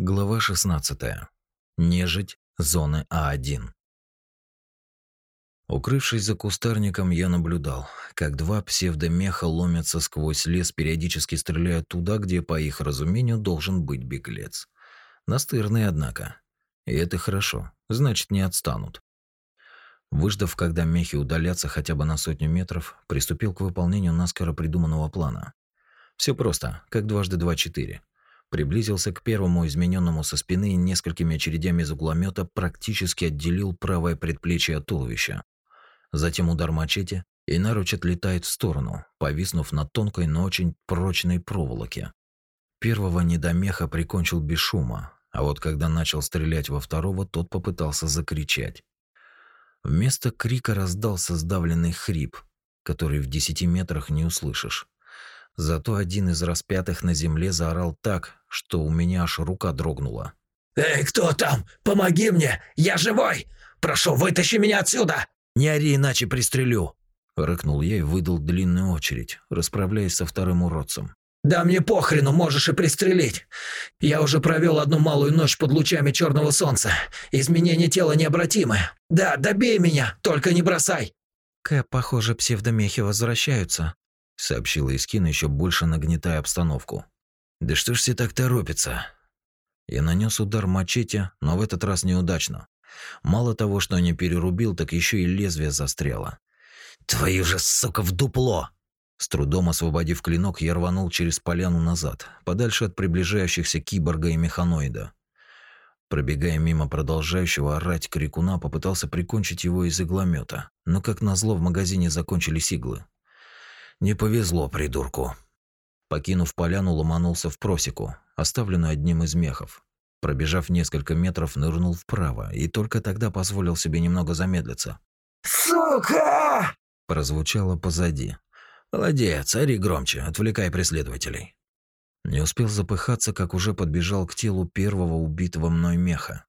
Глава 16. Нежить зоны А1. Укрывшись за кустарником, я наблюдал, как два псевдомеха ломятся сквозь лес, периодически стреляя туда, где, по их разумению, должен быть беглец. Настырные, однако. И это хорошо, значит, не отстанут. Выждав, когда мехи удалятся хотя бы на сотню метров, приступил к выполнению наскоро придуманного плана. Все просто, как дважды два четыре приблизился к первому измененному со спины и несколькими очередями из угломета практически отделил правое предплечье от туловища. Затем удар мачете, и наруч отлетает в сторону, повиснув на тонкой, но очень прочной проволоке. Первого недомеха прикончил без шума, а вот когда начал стрелять во второго, тот попытался закричать. Вместо крика раздался сдавленный хрип, который в десяти метрах не услышишь. Зато один из распятых на земле заорал так, что у меня аж рука дрогнула. «Эй, кто там? Помоги мне! Я живой! Прошу, вытащи меня отсюда!» «Не ори, иначе пристрелю!» Рыкнул я и выдал длинную очередь, расправляясь со вторым уродцем. «Да мне похрену, можешь и пристрелить. Я уже провел одну малую ночь под лучами черного солнца. Изменение тела необратимое. Да, добей меня, только не бросай!» Кэп, похоже, псевдомехи возвращаются сообщила Искин, еще больше нагнетая обстановку. Да что ж все так торопится? Я нанес удар мачете, но в этот раз неудачно. Мало того, что не перерубил, так еще и лезвие застряло. Твою же, сука, в дупло! С трудом освободив клинок, я рванул через поляну назад, подальше от приближающихся киборга и механоида. Пробегая мимо продолжающего орать крикуна, попытался прикончить его из игломета, но как назло в магазине закончились иглы. Не повезло придурку. Покинув поляну, ломанулся в просеку, оставленную одним из мехов. Пробежав несколько метров, нырнул вправо и только тогда позволил себе немного замедлиться. «Сука!» прозвучало позади. «Молодец, ори громче, отвлекай преследователей». Не успел запыхаться, как уже подбежал к телу первого убитого мной меха.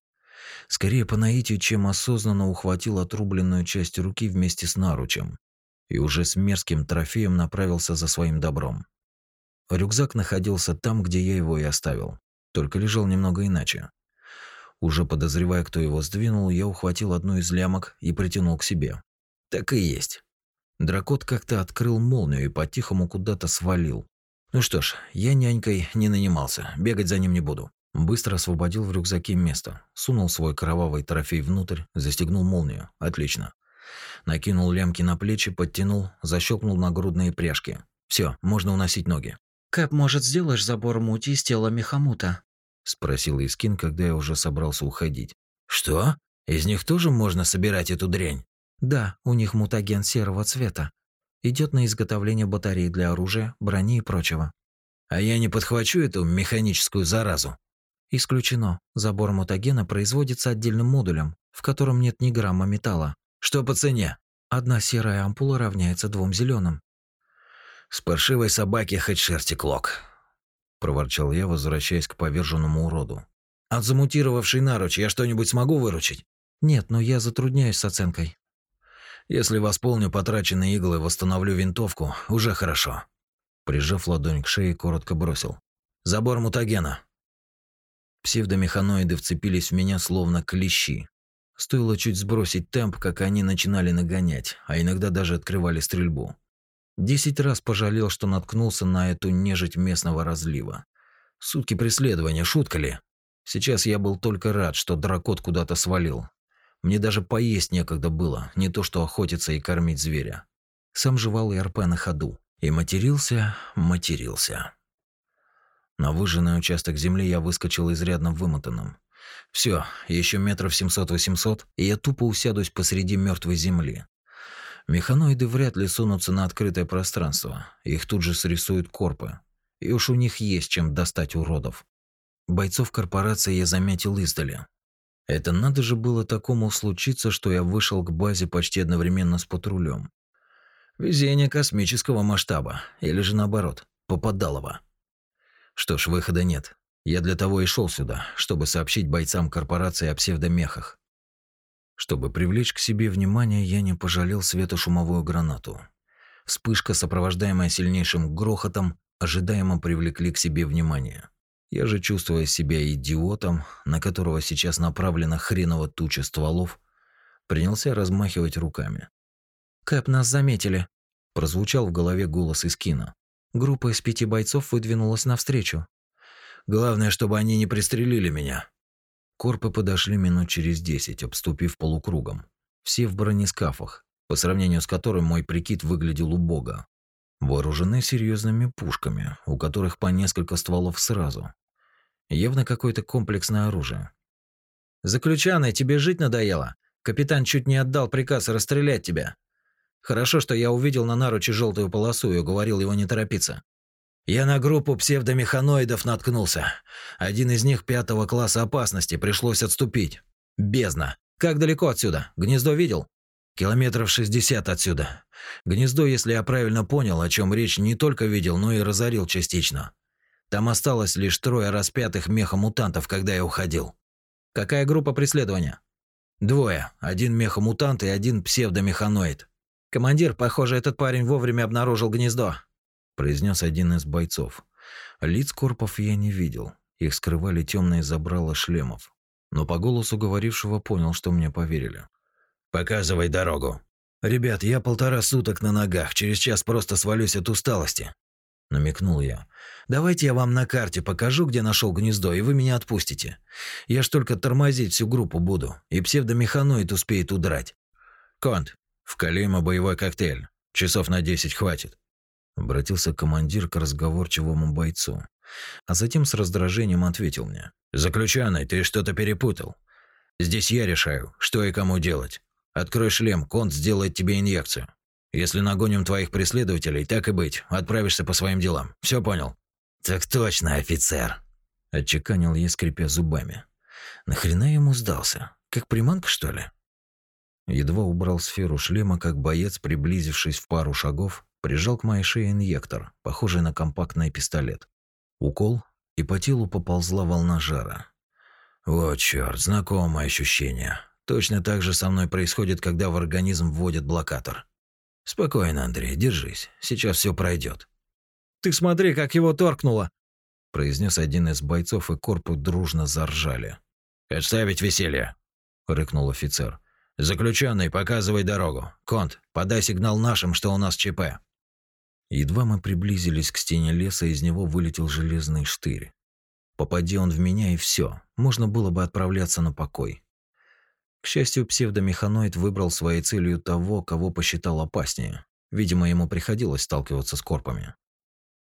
Скорее по наитию, чем осознанно ухватил отрубленную часть руки вместе с наручем и уже с мерзким трофеем направился за своим добром. Рюкзак находился там, где я его и оставил, только лежал немного иначе. Уже подозревая, кто его сдвинул, я ухватил одну из лямок и притянул к себе. Так и есть. Дракот как-то открыл молнию и по-тихому куда-то свалил. Ну что ж, я нянькой не нанимался, бегать за ним не буду. Быстро освободил в рюкзаке место, сунул свой кровавый трофей внутрь, застегнул молнию. Отлично. Накинул лямки на плечи, подтянул, защелкнул нагрудные пряжки. Все, можно уносить ноги. «Кэп, может, сделаешь забор мути из тела Мехамута?» Спросил Искин, когда я уже собрался уходить. «Что? Из них тоже можно собирать эту дрянь?» «Да, у них мутаген серого цвета. Идет на изготовление батарей для оружия, брони и прочего». «А я не подхвачу эту механическую заразу?» «Исключено. Забор мутагена производится отдельным модулем, в котором нет ни грамма металла. Что по цене? Одна серая ампула равняется двум зеленым. С паршивой собаки хоть шерсти клок, проворчал я, возвращаясь к поверженному уроду. От замутировавшей наруч я что-нибудь смогу выручить? Нет, но я затрудняюсь с оценкой. Если восполню потраченные иглы и восстановлю винтовку, уже хорошо. Прижав ладонь к шее, коротко бросил. Забор мутагена. Псевдомеханоиды вцепились в меня словно клещи, Стоило чуть сбросить темп, как они начинали нагонять, а иногда даже открывали стрельбу. Десять раз пожалел, что наткнулся на эту нежить местного разлива. Сутки преследования, шутка ли? Сейчас я был только рад, что дракот куда-то свалил. Мне даже поесть некогда было, не то что охотиться и кормить зверя. Сам жевал и РП на ходу. И матерился, матерился. На выжженный участок земли я выскочил изрядно вымотанным. Все, еще метров 700-800, и я тупо усядусь посреди мертвой земли. Механоиды вряд ли сунутся на открытое пространство. Их тут же срисуют корпы. И уж у них есть чем достать уродов. Бойцов корпорации я заметил издали. Это надо же было такому случиться, что я вышел к базе почти одновременно с патрулем. Везение космического масштаба, или же наоборот, попадалово. Что ж, выхода нет. Я для того и шел сюда, чтобы сообщить бойцам корпорации о псевдомехах. Чтобы привлечь к себе внимание, я не пожалел светошумовую гранату. Вспышка, сопровождаемая сильнейшим грохотом, ожидаемо привлекли к себе внимание. Я же, чувствуя себя идиотом, на которого сейчас направлена хреново туча стволов, принялся размахивать руками. «Кэп, нас заметили!» Прозвучал в голове голос из кино. Группа из пяти бойцов выдвинулась навстречу. «Главное, чтобы они не пристрелили меня!» Корпы подошли минут через десять, обступив полукругом. Все в бронескафах, по сравнению с которым мой прикид выглядел убого. Вооружены серьезными пушками, у которых по несколько стволов сразу. Явно какое-то комплексное оружие. «Заключенный, тебе жить надоело? Капитан чуть не отдал приказ расстрелять тебя. Хорошо, что я увидел на наруче желтую полосу и уговорил его не торопиться. Я на группу псевдомеханоидов наткнулся. Один из них пятого класса опасности, пришлось отступить. Бездна. Как далеко отсюда? Гнездо видел? Километров 60 отсюда. Гнездо, если я правильно понял, о чем речь, не только видел, но и разорил частично. Там осталось лишь трое распятых мехомутантов, когда я уходил. Какая группа преследования? Двое. Один мехомутант и один псевдомеханоид. Командир, похоже, этот парень вовремя обнаружил гнездо, произнес один из бойцов. Лиц корпов я не видел. Их скрывали темные забрала шлемов. Но по голосу говорившего понял, что мне поверили. Показывай дорогу. Ребят, я полтора суток на ногах, через час просто свалюсь от усталости. Намекнул я. Давайте я вам на карте покажу, где нашел гнездо, и вы меня отпустите. Я ж только тормозить всю группу буду, и псевдомеханоид успеет удрать. Конт, в Калима боевой коктейль. Часов на десять хватит. Обратился командир к разговорчивому бойцу, а затем с раздражением ответил мне. «Заключенный, ты что-то перепутал. Здесь я решаю, что и кому делать. Открой шлем, Конт сделает тебе инъекцию. Если нагоним твоих преследователей, так и быть, отправишься по своим делам. Все понял? Так точно, офицер. Отчеканил я, скрипя зубами. Нахрена ему сдался? Как приманка, что ли? Едва убрал сферу шлема, как боец, приблизившись в пару шагов, прижал к моей шее инъектор, похожий на компактный пистолет. Укол, и по телу поползла волна жара. Вот чёрт, знакомое ощущение. Точно так же со мной происходит, когда в организм вводят блокатор. Спокойно, Андрей, держись. Сейчас все пройдет. Ты смотри, как его торкнуло, произнес один из бойцов, и корпус дружно заржали. Отставить веселье, рыкнул офицер. Заключенный, показывай дорогу. Конт, подай сигнал нашим, что у нас ЧП. Едва мы приблизились к стене леса, из него вылетел железный штырь. Попади он в меня, и все, можно было бы отправляться на покой. К счастью, псевдомеханоид выбрал своей целью того, кого посчитал опаснее. Видимо, ему приходилось сталкиваться с корпами.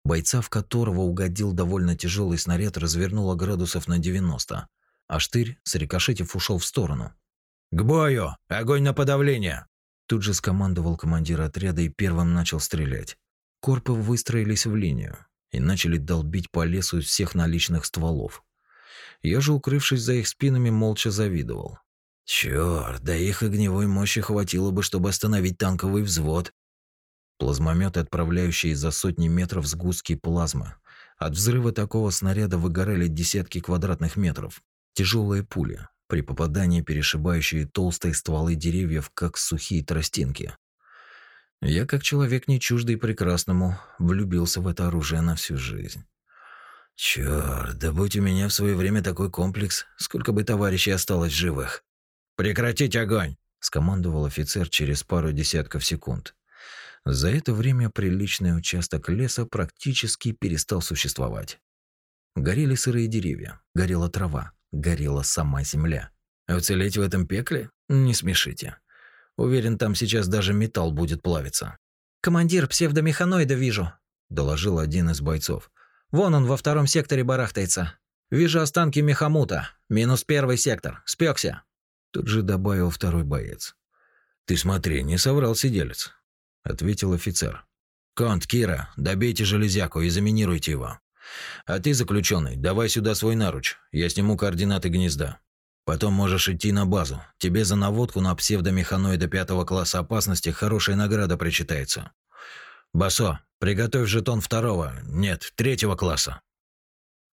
Бойца, в которого угодил довольно тяжелый снаряд, развернуло градусов на 90, а штырь, срикошетив, ушел в сторону. «К бою! Огонь на подавление!» Тут же скомандовал командир отряда и первым начал стрелять. Корпы выстроились в линию и начали долбить по лесу из всех наличных стволов. Я же, укрывшись за их спинами, молча завидовал. Чёрт, да их огневой мощи хватило бы, чтобы остановить танковый взвод. Плазмометы, отправляющие за сотни метров сгустки плазмы. От взрыва такого снаряда выгорали десятки квадратных метров. Тяжелые пули, при попадании перешибающие толстые стволы деревьев, как сухие тростинки. Я, как человек не чуждый прекрасному, влюбился в это оружие на всю жизнь. Чёрт, да будь у меня в свое время такой комплекс, сколько бы товарищей осталось живых. «Прекратить огонь!» – скомандовал офицер через пару десятков секунд. За это время приличный участок леса практически перестал существовать. Горели сырые деревья, горела трава, горела сама земля. Уцелеть в этом пекле? Не смешите. Уверен, там сейчас даже металл будет плавиться. «Командир псевдомеханоида вижу», – доложил один из бойцов. «Вон он во втором секторе барахтается. Вижу останки мехамута. Минус первый сектор. Спекся. Тут же добавил второй боец. «Ты смотри, не соврал сиделец», — ответил офицер. «Конт, Кира, добейте железяку и заминируйте его. А ты, заключенный, давай сюда свой наруч, я сниму координаты гнезда. Потом можешь идти на базу. Тебе за наводку на псевдомеханоида пятого класса опасности хорошая награда причитается. Басо, приготовь жетон второго, нет, третьего класса».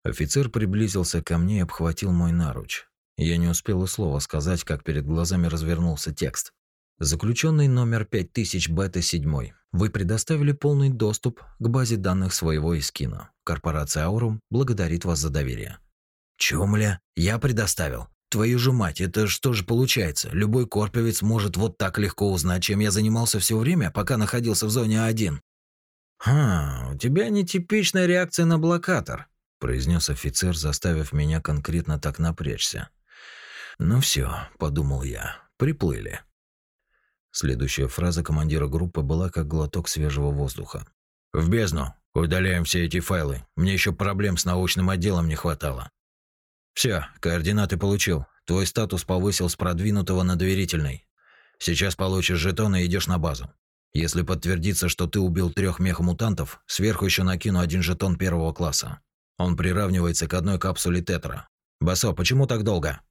Офицер приблизился ко мне и обхватил мой наруч. Я не успел и слова сказать, как перед глазами развернулся текст. Заключенный номер 5000 бета-7. Вы предоставили полный доступ к базе данных своего эскина. Корпорация Аурум благодарит вас за доверие. Чё, мля? Я предоставил. Твою же мать, это что же получается? Любой корповец может вот так легко узнать, чем я занимался все время, пока находился в зоне А1. «Ха, у тебя нетипичная реакция на блокатор», – произнес офицер, заставив меня конкретно так напрячься. «Ну все, подумал я, приплыли». Следующая фраза командира группы была как глоток свежего воздуха. «В бездну! Удаляем все эти файлы. Мне еще проблем с научным отделом не хватало». «Все, координаты получил. Твой статус повысил с продвинутого на доверительный. Сейчас получишь жетон и идешь на базу. Если подтвердится, что ты убил трех мехамутантов, сверху еще накину один жетон первого класса. Он приравнивается к одной капсуле тетра. Басо, почему так долго?»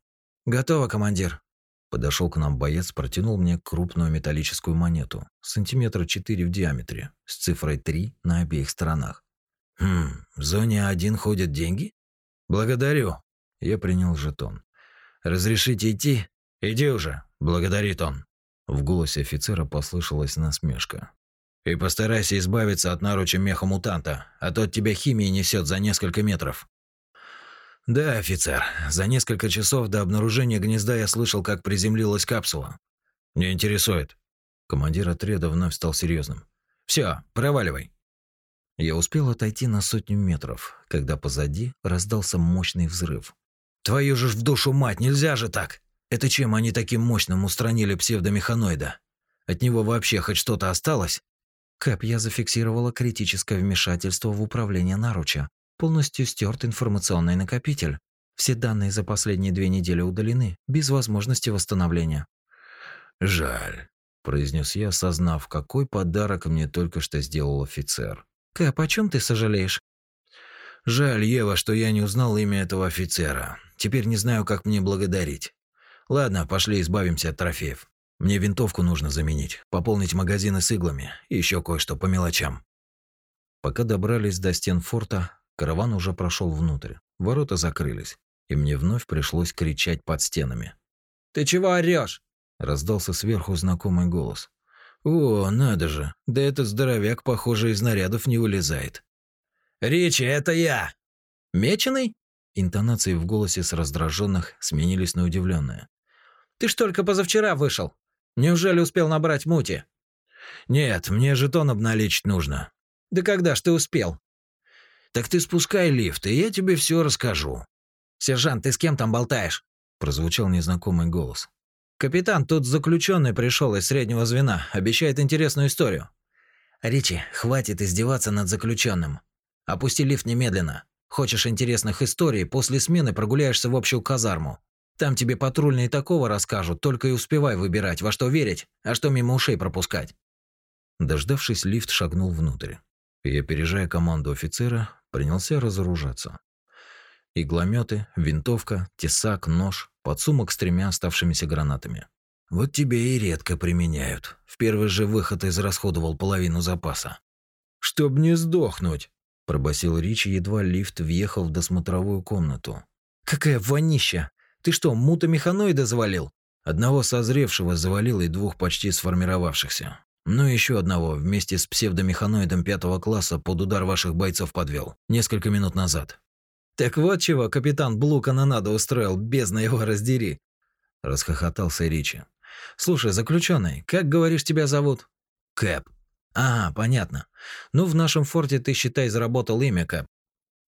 «Готово, командир», Подошел к нам боец, протянул мне крупную металлическую монету, сантиметра 4 в диаметре, с цифрой 3 на обеих сторонах. «Хм, в зоне 1 ходят деньги?» «Благодарю». Я принял жетон. «Разрешите идти?» «Иди уже», — благодарит он. В голосе офицера послышалась насмешка. «И постарайся избавиться от наруча меха-мутанта, а то от тебя химии несет за несколько метров». Да, офицер. За несколько часов до обнаружения гнезда я слышал, как приземлилась капсула. Не интересует. Командир отряда вновь стал серьезным. Все, проваливай. Я успел отойти на сотню метров, когда позади раздался мощный взрыв. Твою же ж в душу мать, нельзя же так. Это чем они таким мощным устранили псевдомеханоида? От него вообще хоть что-то осталось? Кэп, я зафиксировала критическое вмешательство в управление наруча. Полностью стерт информационный накопитель. Все данные за последние две недели удалены, без возможности восстановления. «Жаль», – произнес я, осознав, какой подарок мне только что сделал офицер. «Кэп, о чем ты сожалеешь?» «Жаль, Ева, что я не узнал имя этого офицера. Теперь не знаю, как мне благодарить. Ладно, пошли избавимся от трофеев. Мне винтовку нужно заменить, пополнить магазины с иглами и еще кое-что по мелочам». Пока добрались до стен форта, Караван уже прошел внутрь. Ворота закрылись, и мне вновь пришлось кричать под стенами. «Ты чего орешь? раздался сверху знакомый голос. «О, надо же! Да этот здоровяк, похоже, из нарядов не вылезает». «Ричи, это я!» «Меченый?» Интонации в голосе с раздраженных сменились на удивленные. «Ты ж только позавчера вышел. Неужели успел набрать мути?» «Нет, мне жетон обналичить нужно». «Да когда ж ты успел?» Так ты спускай лифт, и я тебе все расскажу. Сержант, ты с кем там болтаешь? прозвучал незнакомый голос. Капитан, тут заключенный пришел из среднего звена, обещает интересную историю. Ричи, хватит издеваться над заключенным. Опусти лифт немедленно. Хочешь интересных историй, после смены прогуляешься в общую казарму. Там тебе патрульные такого расскажут, только и успевай выбирать, во что верить, а что мимо ушей пропускать. Дождавшись, лифт шагнул внутрь. И, опережая команду офицера, принялся разоружаться. Иглометы, винтовка, тесак, нож, подсумок с тремя оставшимися гранатами. Вот тебе и редко применяют. В первый же выход израсходовал половину запаса. «Чтоб не сдохнуть!» – пробасил Ричи, едва лифт въехал в досмотровую комнату. «Какая вонища! Ты что, мута-механоида завалил?» Одного созревшего завалил и двух почти сформировавшихся. Ну и еще одного вместе с псевдомеханоидом пятого класса под удар ваших бойцов подвел. Несколько минут назад. Так вот чего капитан Блу канонаду устроил, бездна его раздери. Расхохотался Ричи. Слушай, заключенный, как говоришь тебя зовут? Кэп. А, понятно. Ну, в нашем форте ты, считай, заработал имя Кэп.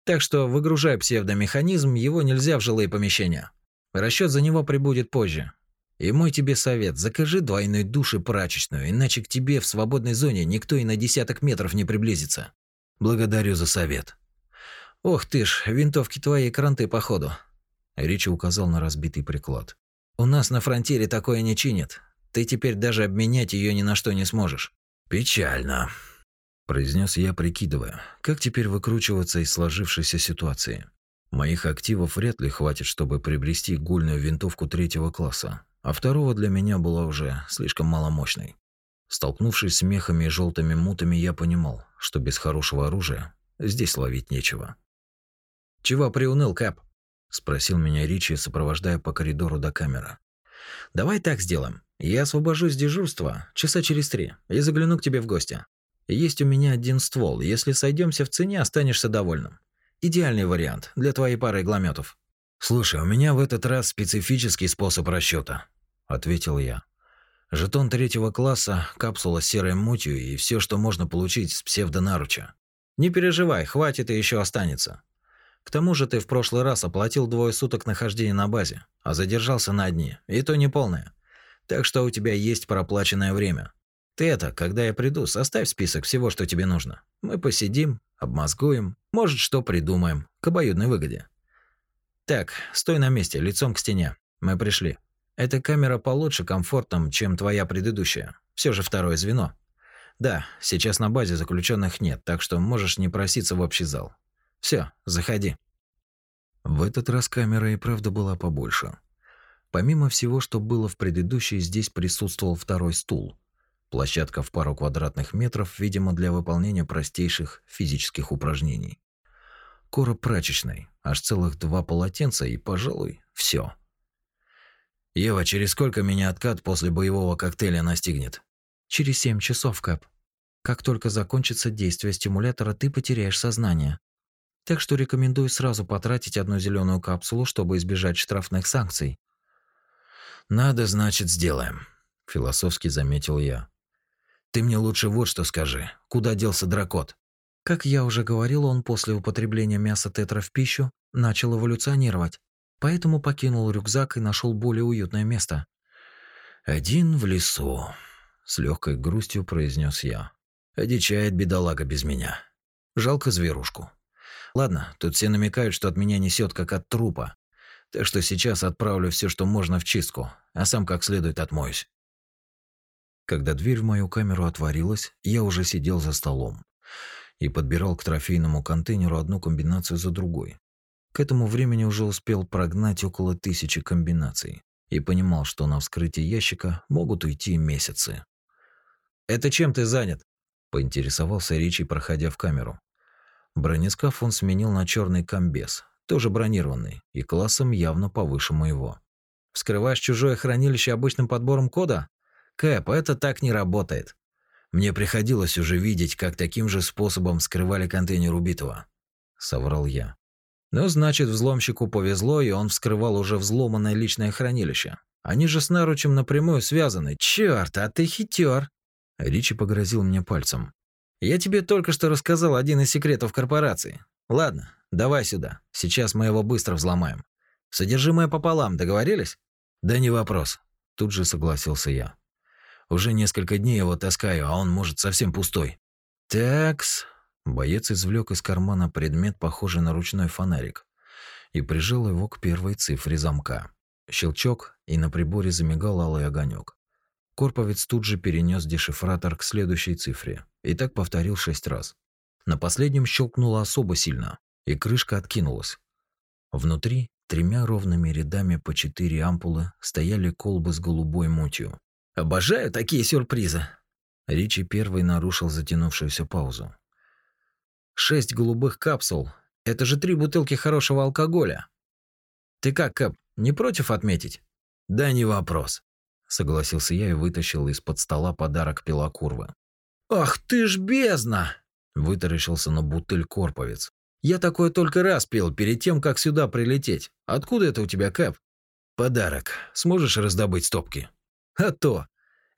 Так что выгружай псевдомеханизм, его нельзя в жилые помещения. Расчет за него прибудет позже. И мой тебе совет, закажи двойной душ и прачечную, иначе к тебе в свободной зоне никто и на десяток метров не приблизится. Благодарю за совет. Ох ты ж, винтовки твои кранты походу. Ричи указал на разбитый приклад. У нас на фронтире такое не чинят. Ты теперь даже обменять ее ни на что не сможешь. Печально, произнес я, прикидывая, как теперь выкручиваться из сложившейся ситуации. Моих активов вряд ли хватит, чтобы приобрести гульную винтовку третьего класса а второго для меня была уже слишком маломощной. Столкнувшись с мехами и желтыми мутами, я понимал, что без хорошего оружия здесь ловить нечего. «Чего приуныл, Кэп?» – спросил меня Ричи, сопровождая по коридору до камеры. «Давай так сделаем. Я освобожусь с дежурства часа через три и загляну к тебе в гости. Есть у меня один ствол, если сойдемся в цене, останешься довольным. Идеальный вариант для твоей пары иглометов. Слушай, у меня в этот раз специфический способ расчета, ответил я. Жетон третьего класса, капсула с серой мутью и все, что можно получить с псевдонаруча. Не переживай, хватит и еще останется. К тому же ты в прошлый раз оплатил двое суток нахождения на базе, а задержался на дни, и то не полное. Так что у тебя есть проплаченное время. Ты это, когда я приду, составь список всего, что тебе нужно. Мы посидим, обмозгуем, может, что придумаем, к обоюдной выгоде. Так, стой на месте, лицом к стене. Мы пришли. Эта камера получше комфортом, чем твоя предыдущая. Все же второе звено. Да, сейчас на базе заключенных нет, так что можешь не проситься в общий зал. Все, заходи. В этот раз камера и правда была побольше. Помимо всего, что было в предыдущей, здесь присутствовал второй стул. Площадка в пару квадратных метров, видимо, для выполнения простейших физических упражнений. Короб прачечной, аж целых два полотенца и, пожалуй, все. «Ева, через сколько меня откат после боевого коктейля настигнет?» «Через семь часов, Кэп. Как только закончится действие стимулятора, ты потеряешь сознание. Так что рекомендую сразу потратить одну зеленую капсулу, чтобы избежать штрафных санкций. Надо, значит, сделаем, философски заметил я. Ты мне лучше вот что скажи. Куда делся дракот? Как я уже говорил, он после употребления мяса тетра в пищу начал эволюционировать. Поэтому покинул рюкзак и нашел более уютное место. Один в лесу, с легкой грустью произнес я. Одичает бедолага без меня. Жалко зверушку. Ладно, тут все намекают, что от меня несет как от трупа. Так что сейчас отправлю все, что можно в чистку, а сам как следует отмоюсь. Когда дверь в мою камеру отворилась, я уже сидел за столом и подбирал к трофейному контейнеру одну комбинацию за другой. К этому времени уже успел прогнать около тысячи комбинаций и понимал, что на вскрытие ящика могут уйти месяцы. «Это чем ты занят?» – поинтересовался Ричи, проходя в камеру. Бронескаф он сменил на черный комбез, тоже бронированный и классом явно повыше моего. «Вскрываешь чужое хранилище обычным подбором кода? Кэп, это так не работает». «Мне приходилось уже видеть, как таким же способом вскрывали контейнер убитого», — соврал я. «Ну, значит, взломщику повезло, и он вскрывал уже взломанное личное хранилище. Они же с наручем напрямую связаны. Чёрт, а ты хитер!» Ричи погрозил мне пальцем. Я тебе только что рассказал один из секретов корпорации. Ладно, давай сюда. Сейчас мы его быстро взломаем. Содержимое пополам, договорились? Да не вопрос. Тут же согласился я. Уже несколько дней его таскаю, а он может совсем пустой. Такс. Боец извлек из кармана предмет, похожий на ручной фонарик, и прижал его к первой цифре замка. Щелчок, и на приборе замигал алый огонек. Корповец тут же перенес дешифратор к следующей цифре и так повторил шесть раз. На последнем щелкнуло особо сильно, и крышка откинулась. Внутри, тремя ровными рядами по четыре ампулы, стояли колбы с голубой мутью. «Обожаю такие сюрпризы!» Ричи первый нарушил затянувшуюся паузу. «Шесть голубых капсул. Это же три бутылки хорошего алкоголя. Ты как, Кэп, не против отметить?» «Да не вопрос», согласился я и вытащил из-под стола подарок пилокурвы. Ах ты ж бездна, вытаращился на бутыль корповец. Я такое только раз пил перед тем, как сюда прилететь. Откуда это у тебя, Кэп? Подарок. Сможешь раздобыть стопки? А то.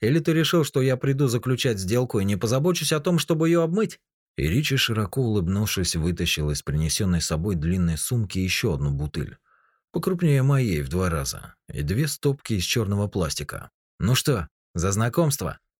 Или ты решил, что я приду заключать сделку и не позабочусь о том, чтобы ее обмыть? И Ричи, широко улыбнувшись, вытащил из принесенной собой длинной сумки еще одну бутыль покрупнее моей в два раза, и две стопки из черного пластика. Ну что, за знакомство?